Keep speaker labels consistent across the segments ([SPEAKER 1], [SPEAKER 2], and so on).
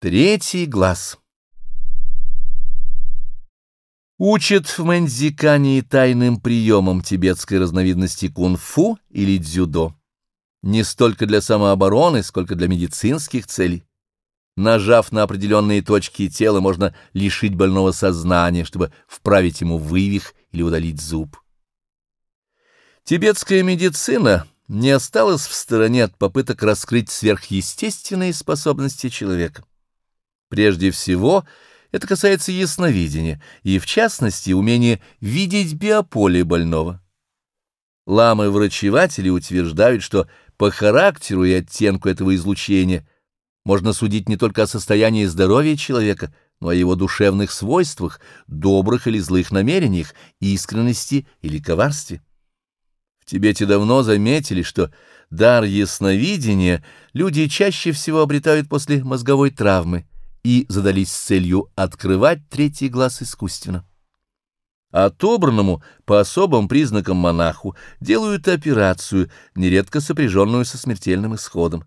[SPEAKER 1] Третий глаз. Учат в Мэнзикане тайным приемам тибетской разновидности кунг-фу или дзюдо. Не столько для самообороны, сколько для медицинских целей. Нажав на определенные точки тела, можно лишить больного сознания, чтобы вправить ему вывих или удалить зуб. Тибетская медицина не осталась в стороне от попыток раскрыть сверхъестественные способности человека. Прежде всего, это касается ясновидения и, в частности, умения видеть биополе больного. Ламы-врачеватели утверждают, что по характеру и оттенку этого излучения можно судить не только о состоянии здоровья человека, но о его душевных свойствах, добрых или злых намерениях, искренности или коварстве. В Тибете давно заметили, что дар ясновидения люди чаще всего обретают после мозговой травмы, и задались целью открывать третий глаз искусственно. Отобранному по особым признакам монаху делают операцию, нередко сопряженную со смертельным исходом.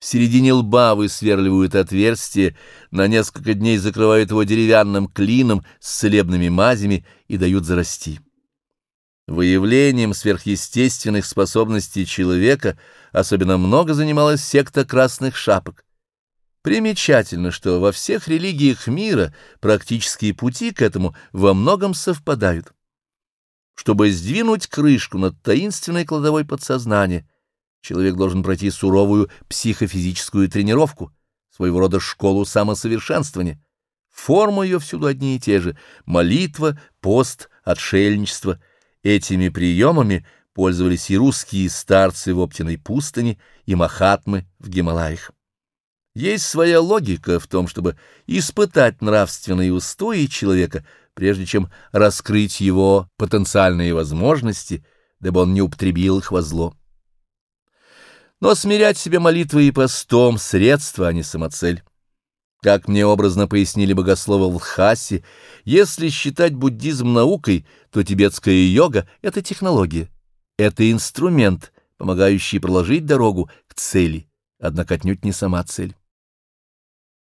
[SPEAKER 1] В середине лба высверливают отверстие, на несколько дней закрывают его деревянным клином с целебными мазями и дают зарасти. Выявлением сверхъестественных способностей человека особенно много занималась секта красных шапок. Примечательно, что во всех религиях мира практические пути к этому во многом совпадают. Чтобы сдвинуть крышку над таинственной кладовой подсознания, человек должен пройти суровую психофизическую тренировку, своего рода школу самосовершенствования. Формы ее всюду одни и те же — молитва, пост, отшельничество. Этими приемами пользовались и русские старцы в Оптиной пустыне, и махатмы в Гималаях. Есть своя логика в том, чтобы испытать нравственные устои человека, прежде чем раскрыть его потенциальные возможности, дабы он не употребил их во зло. Но смирять себя молитвой и постом — средство, а не самоцель. Как мне образно пояснили богословы в Лхасе, если считать буддизм наукой, то тибетская йога — это технология, это инструмент, помогающий проложить дорогу к цели, однако отнюдь не сама цель.